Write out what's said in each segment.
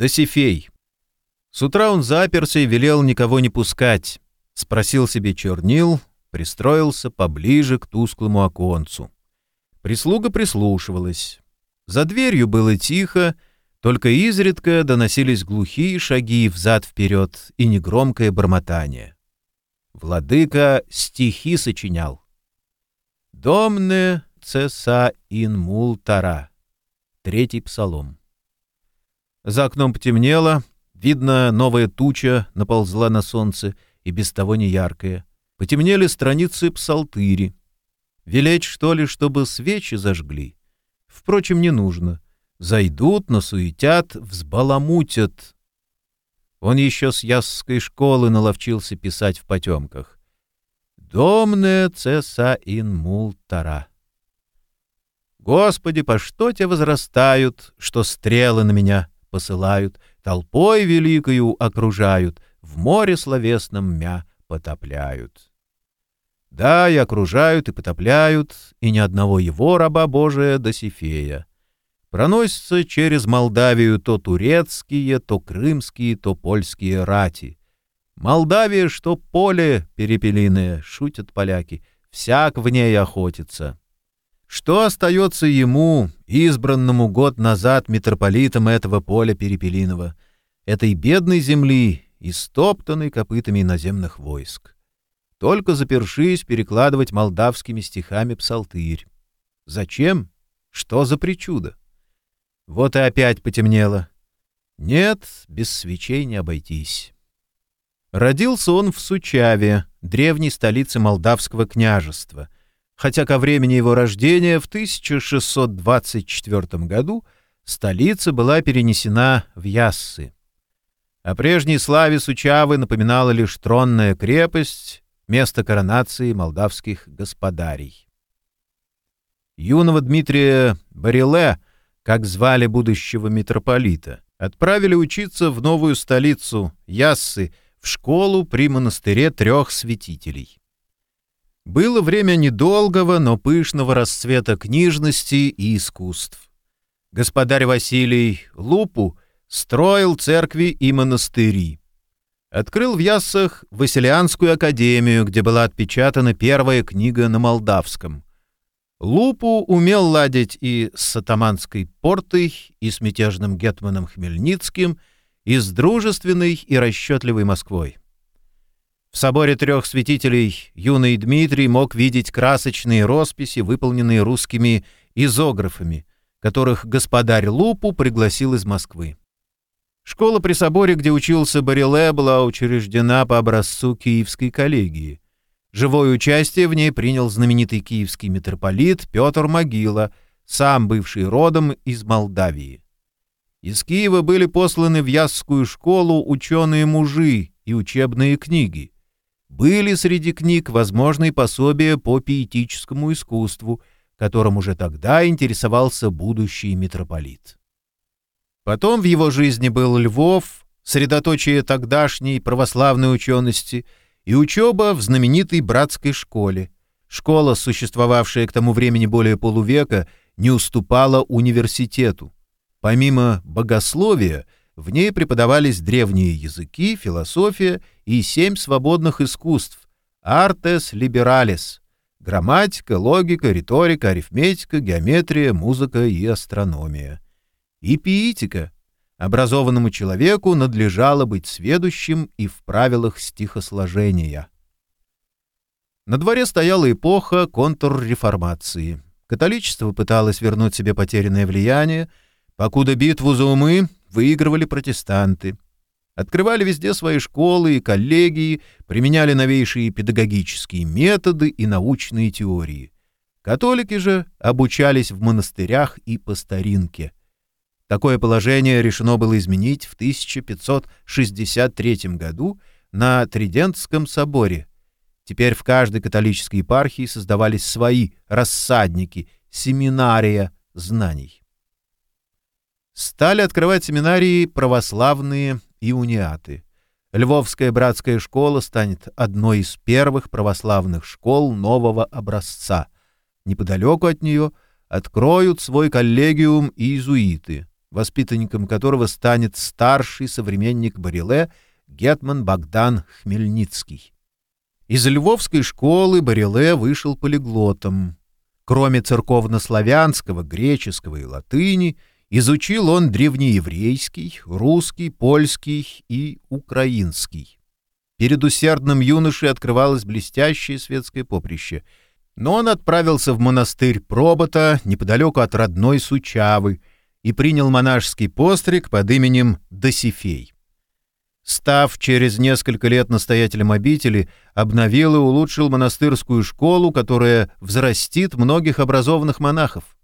Досифей. С утра он заперся и велел никого не пускать. Спросил себе чернил, пристроился поближе к тусклому оконцу. Прислуга прислушивалась. За дверью было тихо, только изредка доносились глухие шаги взад-вперед и негромкое бормотание. Владыка стихи сочинял. «Домне цеса ин мултара» — третий псалом. За окном потемнело, видно, новая туча наползла на солнце, и без того неяркая. Потемнели страницы псалтыри. Велеть, что ли, чтобы свечи зажгли? Впрочем, не нужно. Зайдут, насуетят, взбаламутят. Он еще с ясской школы наловчился писать в потемках. «Домне цеса ин мултара». Господи, по что те возрастают, что стрелы на меня посылают, толпой великою окружают, в море словесном мя потопляют. Да, и окружают, и потопляют, и ни одного его раба Божия Досифея. Проносятся через Молдавию то турецкие, то крымские, то польские рати. Молдавия, что поле перепелиное, шутят поляки, всяк в ней охотится. Что остается ему, избранному год назад митрополитом этого поля Перепелиного, этой бедной земли, истоптанной копытами иноземных войск? Только запершись перекладывать молдавскими стихами псалтырь. Зачем? Что за причуда? Вот и опять потемнело. Нет, без свечей не обойтись. Родился он в Сучаве, древней столице Молдавского княжества — хотя ко времени его рождения в 1624 году столица была перенесена в Яссы. О прежней славе Сучавы напоминала лишь тронная крепость, место коронации молдавских господарей. Юного Дмитрия Бариле, как звали будущего митрополита, отправили учиться в новую столицу Яссы, в школу при монастыре трех святителей. Было время недолгого, но пышного расцвета книжности и искусств. Господарь Василий Лупу строил церкви и монастыри. Открыл в Яссах Василианскую академию, где была отпечатана первая книга на молдавском. Лупу умел ладить и с атаманской портой, и с мятежным гетманом Хмельницким, и с дружественной и расчетливой Москвой. В соборе трех святителей юный Дмитрий мог видеть красочные росписи, выполненные русскими изографами, которых господарь Лупу пригласил из Москвы. Школа при соборе, где учился Бариле, была учреждена по образцу Киевской коллегии. Живое участие в ней принял знаменитый киевский митрополит Петр Могила, сам бывший родом из Молдавии. Из Киева были посланы в Ясскую школу ученые-мужи и учебные книги — были среди книг возможные пособия по пиетическому искусству, которым уже тогда интересовался будущий митрополит. Потом в его жизни был Львов, средоточие тогдашней православной учености, и учеба в знаменитой братской школе. Школа, существовавшая к тому времени более полувека, не уступала университету. Помимо богословия — в ней преподавались древние языки, философия и семь свободных искусств «Артес либералис» — грамматика, логика, риторика, арифметика, геометрия, музыка и астрономия. И пиитика. Образованному человеку надлежало быть сведущим и в правилах стихосложения. На дворе стояла эпоха контрреформации. Католичество пыталось вернуть себе потерянное влияние, покуда битву за умы выигрывали протестанты. Открывали везде свои школы и коллегии, применяли новейшие педагогические методы и научные теории. Католики же обучались в монастырях и по старинке. Такое положение решено было изменить в 1563 году на Тридентском соборе. Теперь в каждой католической епархии создавались свои рассадники, семинария знаний стали открывать семинарии православные и униаты. Львовская братская школа станет одной из первых православных школ нового образца. Неподалеку от нее откроют свой коллегиум иезуиты. воспитанником которого станет старший современник Бариле Гетман Богдан Хмельницкий. Из Львовской школы Бариле вышел полиглотом. Кроме церковнославянского, греческого и латыни, изучил он древнееврейский, русский, польский и украинский. Перед усердным юношей открывалось блестящее светское поприще. Но он отправился в монастырь Пробота, неподалеку от родной Сучавы, и принял монашеский постриг под именем Досифей. Став через несколько лет настоятелем обители, обновил и улучшил монастырскую школу, которая взрастит многих образованных монахов.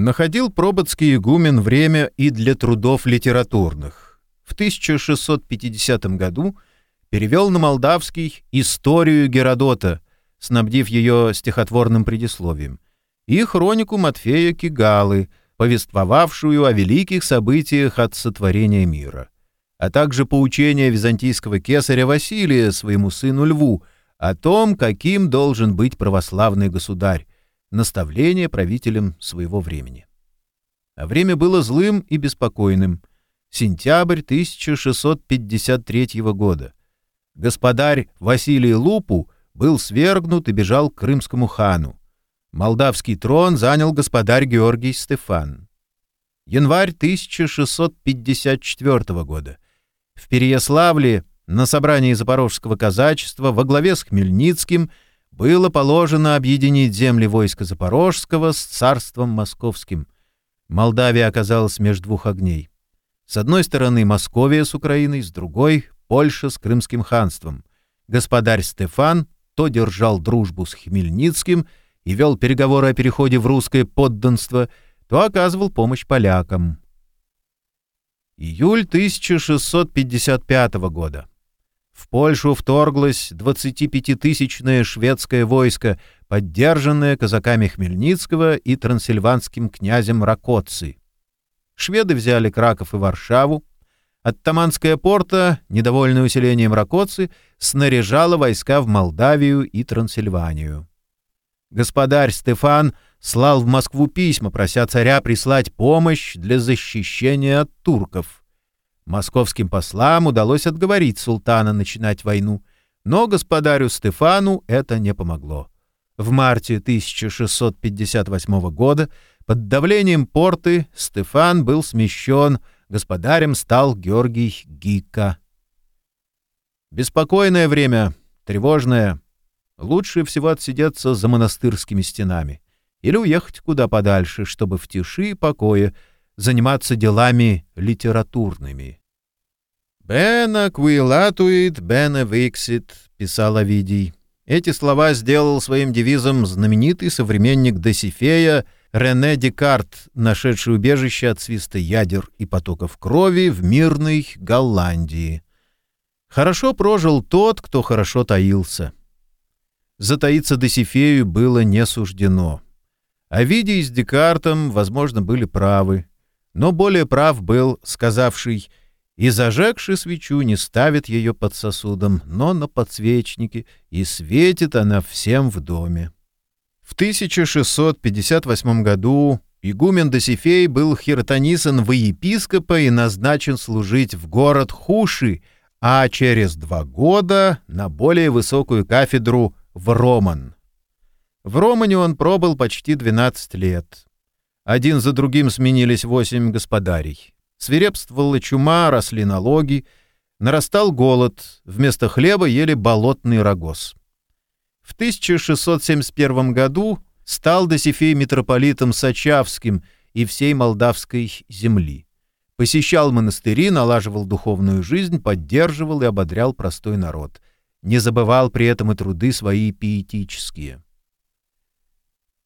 Находил Проботский игумен время и для трудов литературных. В 1650 году — перевел на молдавский историю Геродота, снабдив ее стихотворным предисловием, и хронику Матфея Кигалы, повествовавшую о великих событиях от сотворения мира, а также поучение византийского кесаря Василия своему сыну Льву о том, каким должен быть православный государь, наставление правителям своего времени. А время было злым и беспокойным. Сентябрь 1653 года господарь Василий Лупу был свергнут и бежал к крымскому хану. Молдавский трон занял господарь Георгий Стефан. Январь 1654 года. В Переяславле на собрании Запорожского казачества во главе с Хмельницким было положено объединить земли войска Запорожского с царством московским. Молдавия оказалась между двух огней. С одной стороны Московия с Украиной, с другой Польша с Крымским ханством. Господарь Стефан то держал дружбу с Хмельницким и вел переговоры о переходе в русское подданство, то оказывал помощь полякам. Июль 1655 года. В Польшу вторглось 25-тысячное шведское войско, поддержанное казаками Хмельницкого и трансильванским князем Ракоци. Шведы взяли Краков и Варшаву, Оттаманская порта, недовольная усилением Ракоцы, снаряжала войска в Молдавию и Трансильванию. Господарь Стефан слал в Москву письма, прося царя прислать помощь для защищения от турков. Московским послам удалось отговорить султана начинать войну, но господарю Стефану это не помогло. В марте 1658 года под давлением порты Стефан был смещен господарем стал Георгий Гика. Беспокойное время, тревожное. Лучше всего отсидеться за монастырскими стенами или уехать куда подальше, чтобы в тиши и покое заниматься делами литературными. «Бена квилатуит, бена виксит», — писал Овидий. Эти слова сделал своим девизом знаменитый современник Досифея — Рене Декарт, нашедший убежище от свиста ядер и потоков крови в мирной Голландии. Хорошо прожил тот, кто хорошо таился. Затаиться Досифею было не суждено. Овидий с Декартом, возможно, были правы, но более прав был сказавший «И зажегший свечу не ставит ее под сосудом, но на подсвечнике, и светит она всем в доме». В 1658 году игумен Досифей был хиротонисан в епископа и назначен служить в город Хуши, а через два года на более высокую кафедру в Роман. В Романе он пробыл почти 12 лет. Один за другим сменились восемь господарей. Свирепствовала чума, росли налоги, нарастал голод, вместо хлеба ели болотный рогоз. В 1671 году стал Досифей митрополитом Сачавским и всей молдавской земли. Посещал монастыри, налаживал духовную жизнь, поддерживал и ободрял простой народ. Не забывал при этом и труды свои пиетические.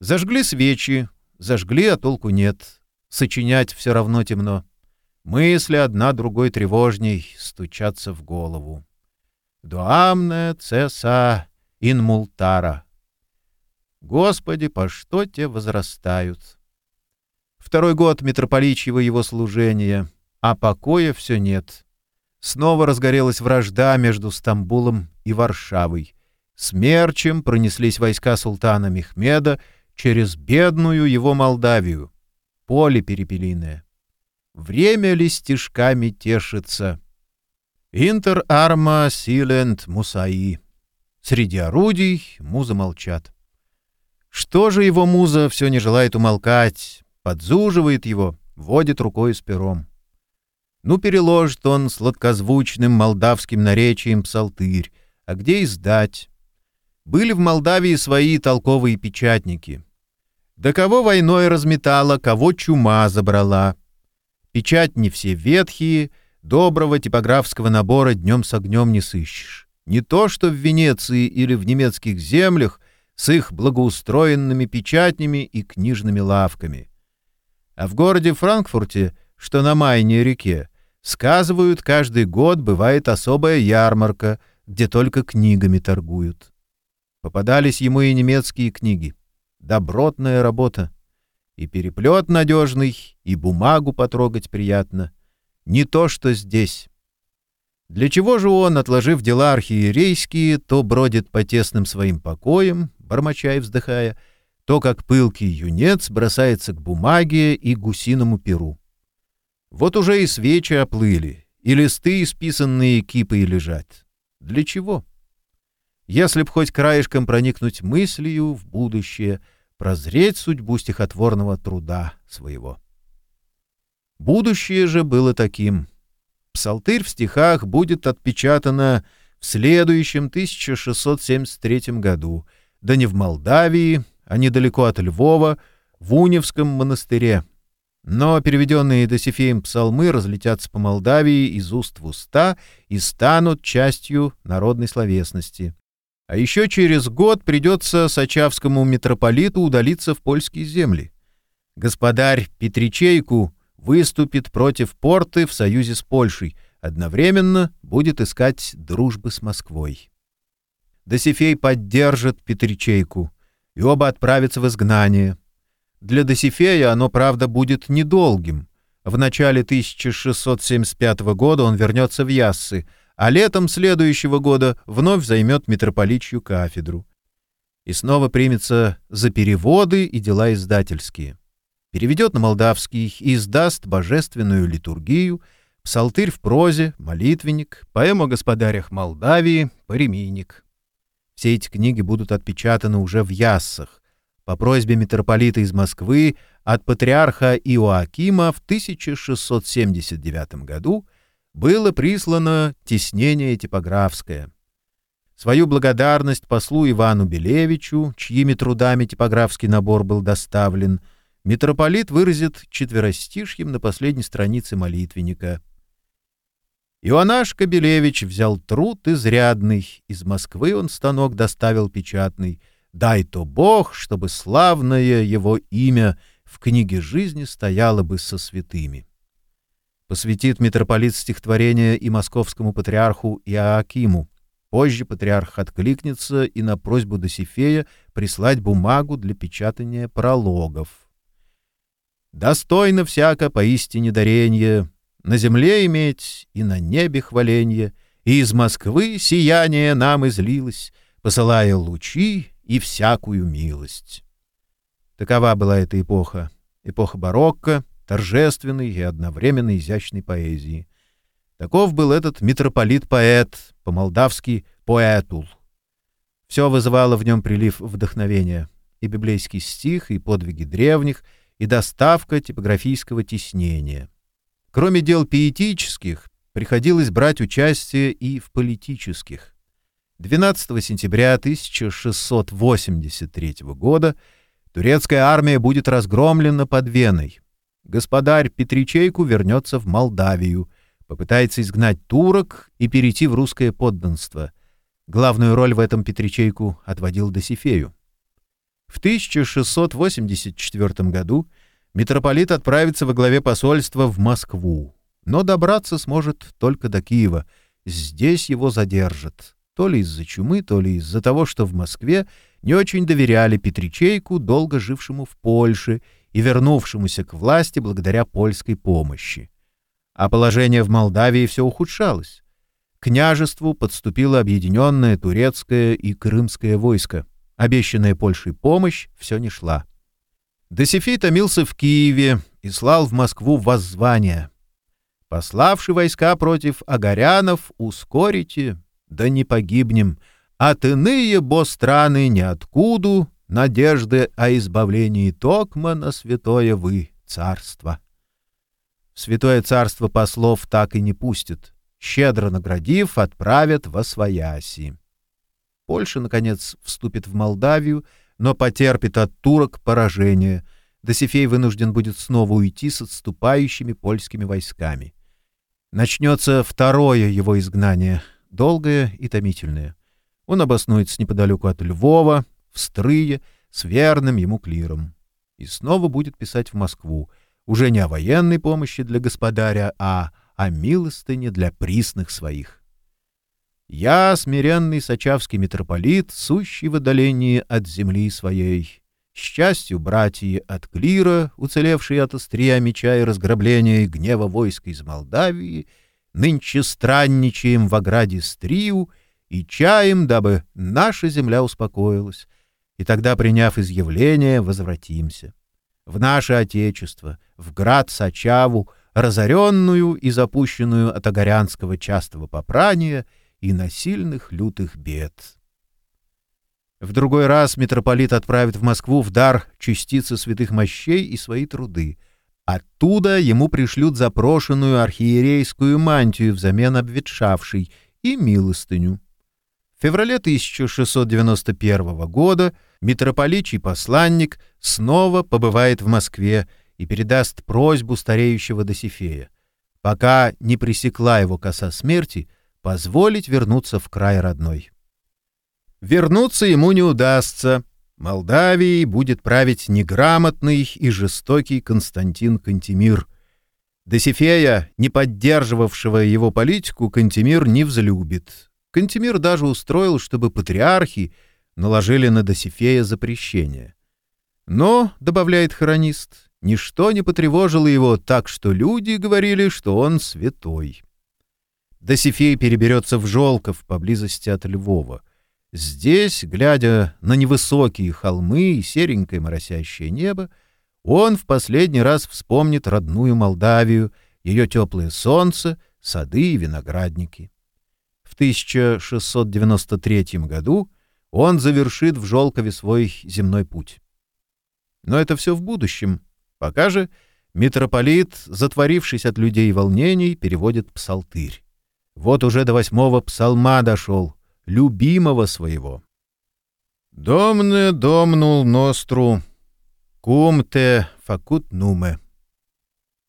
Зажгли свечи, зажгли, а толку нет. Сочинять все равно темно. Мысли одна другой тревожней стучатся в голову. «Дуамне цеса инмултара. Господи, по что те возрастают? Второй год митрополичьего его служения, а покоя все нет. Снова разгорелась вражда между Стамбулом и Варшавой. Смерчем пронеслись войска султана Мехмеда через бедную его Молдавию, поле перепелиное. Время ли стежками тешится? Интер арма силент мусаи. Среди орудий музы молчат. Что же его муза все не желает умолкать, подзуживает его, водит рукой с пером. Ну, переложит он сладкозвучным молдавским наречием псалтырь, а где издать? Были в Молдавии свои толковые печатники. Да кого войной разметала, кого чума забрала. Печать не все ветхие, доброго типографского набора днем с огнем не сыщешь. Не то, что в Венеции или в немецких землях с их благоустроенными печатнями и книжными лавками. А в городе Франкфурте, что на Майне реке, сказывают, каждый год бывает особая ярмарка, где только книгами торгуют. Попадались ему и немецкие книги. Добротная работа. И переплет надежный, и бумагу потрогать приятно. Не то, что здесь. Для чего же он, отложив дела архиерейские, то бродит по тесным своим покоям, бормоча и вздыхая, то, как пылкий юнец, бросается к бумаге и гусиному перу. Вот уже и свечи оплыли, и листы, исписанные кипой, лежат. Для чего? Если б хоть краешком проникнуть мыслью в будущее, прозреть судьбу стихотворного труда своего. Будущее же было таким — Псалтырь в стихах будет отпечатано в следующем 1673 году, да не в Молдавии, а недалеко от Львова, в Уневском монастыре. Но переведенные Досифеем псалмы разлетятся по Молдавии из уст в уста и станут частью народной словесности. А еще через год придется Сачавскому митрополиту удалиться в польские земли. Господарь Петричейку выступит против порты в союзе с Польшей, одновременно будет искать дружбы с Москвой. Досифей поддержит Петричейку, и оба отправятся в изгнание. Для Досифея оно, правда, будет недолгим. В начале 1675 года он вернется в Яссы, а летом следующего года вновь займет митрополичью кафедру. И снова примется за переводы и дела издательские переведет на молдавский и издаст божественную литургию, псалтырь в прозе, молитвенник, поэму о господарях Молдавии, паремийник. Все эти книги будут отпечатаны уже в Яссах по просьбе митрополита из Москвы от патриарха Иоакима в 1679 году было прислано теснение типографское. Свою благодарность послу Ивану Белевичу, чьими трудами типографский набор был доставлен — митрополит выразит четверостишьем на последней странице молитвенника. Ионаш Кобелевич взял труд изрядный, из Москвы он станок доставил печатный. Дай то Бог, чтобы славное его имя в книге жизни стояло бы со святыми. Посвятит митрополит стихотворение и московскому патриарху Иоакиму. Позже патриарх откликнется и на просьбу Досифея прислать бумагу для печатания прологов. Достойно всяко поистине даренье, на земле иметь и на небе хваленье, и из Москвы сияние нам излилось, посылая лучи и всякую милость. Такова была эта эпоха, эпоха барокко, торжественной и одновременно изящной поэзии. Таков был этот митрополит-поэт, по-молдавски «поэтул». Все вызывало в нем прилив вдохновения, и библейский стих, и подвиги древних — и доставка типографического тиснения. Кроме дел пиетических, приходилось брать участие и в политических. 12 сентября 1683 года турецкая армия будет разгромлена под Веной. Господарь Петричейку вернется в Молдавию, попытается изгнать турок и перейти в русское подданство. Главную роль в этом Петричейку отводил Досифею. В 1684 году митрополит отправится во главе посольства в Москву, но добраться сможет только до Киева. Здесь его задержат. То ли из-за чумы, то ли из-за того, что в Москве не очень доверяли Петричейку, долго жившему в Польше и вернувшемуся к власти благодаря польской помощи. А положение в Молдавии все ухудшалось. К княжеству подступило объединенное турецкое и крымское войско. Обещанная Польшей помощь все не шла. Досифей томился в Киеве, и слал в Москву воззвание. Пославши войска против агарянов, ускорите, да не погибнем, от иные бо страны ниоткуду надежды о избавлении Токма на святое вы царство. Святое царство послов так и не пустит, щедро наградив, отправят во свояси. Польша, наконец, вступит в Молдавию, но потерпит от турок поражение. Досифей вынужден будет снова уйти с отступающими польскими войсками. Начнется второе его изгнание, долгое и томительное. Он обоснуется неподалеку от Львова, в Стрые, с верным ему клиром. И снова будет писать в Москву, уже не о военной помощи для господаря, а о милостыне для присных своих. Я, смиренный сочавский митрополит, сущий в отдалении от земли своей. Счастью, братья от клира, уцелевшие от острия меча и разграбления и гнева войска из Молдавии, нынче странничаем в ограде Стрию и чаем, дабы наша земля успокоилась, и тогда, приняв изъявление, возвратимся. В наше Отечество, в град Сачаву, разоренную и запущенную от огорянского частого попрания — и насильных лютых бед. В другой раз митрополит отправит в Москву в дар частицы святых мощей и свои труды. Оттуда ему пришлют запрошенную архиерейскую мантию взамен обветшавшей и милостыню. В феврале 1691 года митрополичий посланник снова побывает в Москве и передаст просьбу стареющего Досифея. Пока не пресекла его коса смерти — позволить вернуться в край родной. Вернуться ему не удастся. Молдавией будет править неграмотный и жестокий Константин Кантемир. Досифея, не поддерживавшего его политику, Кантемир не взлюбит. Кантемир даже устроил, чтобы патриархи наложили на Досифея запрещение. Но, добавляет хронист, ничто не потревожило его так, что люди говорили, что он святой. Досифей переберется в Жолков, поблизости от Львова. Здесь, глядя на невысокие холмы и серенькое моросящее небо, он в последний раз вспомнит родную Молдавию, ее теплое солнце, сады и виноградники. В 1693 году он завершит в Жолкове свой земной путь. Но это все в будущем. Пока же митрополит, затворившись от людей волнений, переводит псалтырь. Вот уже до восьмого псалма дошел, любимого своего. «Домне домнул ностру, кумте факут нуме».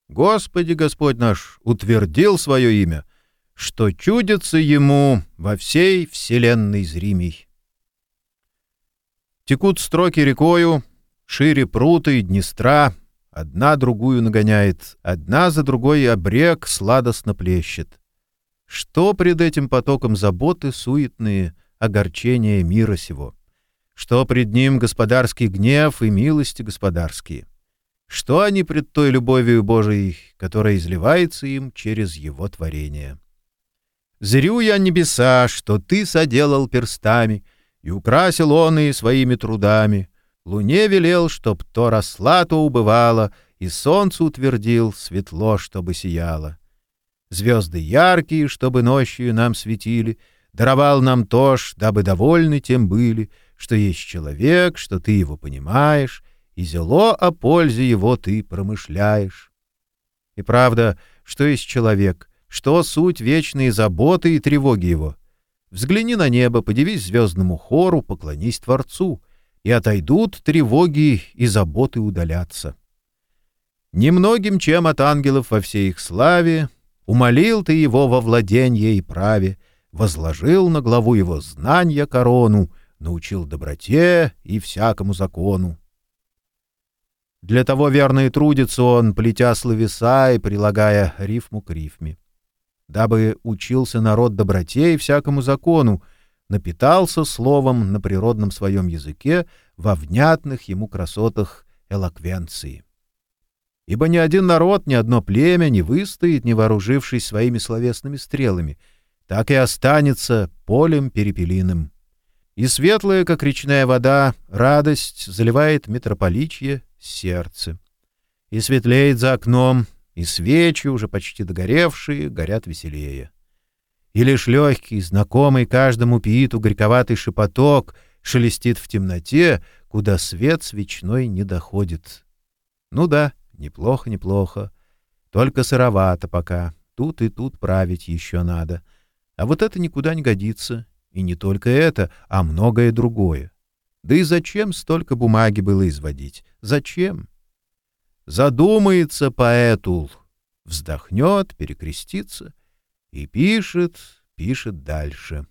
Господи Господь наш утвердил свое имя, что чудится ему во всей вселенной зримей. Текут строки рекою, шире прута и Днестра, одна другую нагоняет, одна за другой обрек сладостно плещет. Что пред этим потоком заботы суетные, огорчения мира сего? Что пред ним господарский гнев и милости господарские? Что они пред той любовью Божией, которая изливается им через его творение? Зрю я небеса, что ты соделал перстами, и украсил он и своими трудами. Луне велел, чтоб то росла, то убывала, и солнце утвердил светло, чтобы сияло звезды яркие, чтобы ночью нам светили, даровал нам то ж, дабы довольны тем были, что есть человек, что ты его понимаешь, и зело о пользе его ты промышляешь. И правда, что есть человек, что суть вечные заботы и тревоги его. Взгляни на небо, подивись звездному хору, поклонись Творцу, и отойдут тревоги и заботы удалятся. Немногим чем от ангелов во всей их славе Умолил ты его во владенье и праве, возложил на главу его знания корону, научил доброте и всякому закону. Для того верно и трудится он, плетя словеса и прилагая рифму к рифме. Дабы учился народ доброте и всякому закону, напитался словом на природном своем языке во внятных ему красотах элоквенции ибо ни один народ, ни одно племя не выстоит, не вооружившись своими словесными стрелами, так и останется полем перепелиным. И светлая, как речная вода, радость заливает митрополичье сердце. И светлеет за окном, и свечи, уже почти догоревшие, горят веселее. И лишь легкий, знакомый каждому пииту горьковатый шепоток шелестит в темноте, куда свет свечной не доходит. Ну да, неплохо, неплохо. Только сыровато пока. Тут и тут править еще надо. А вот это никуда не годится. И не только это, а многое другое. Да и зачем столько бумаги было изводить? Зачем? Задумается поэтул, вздохнет, перекрестится и пишет, пишет дальше.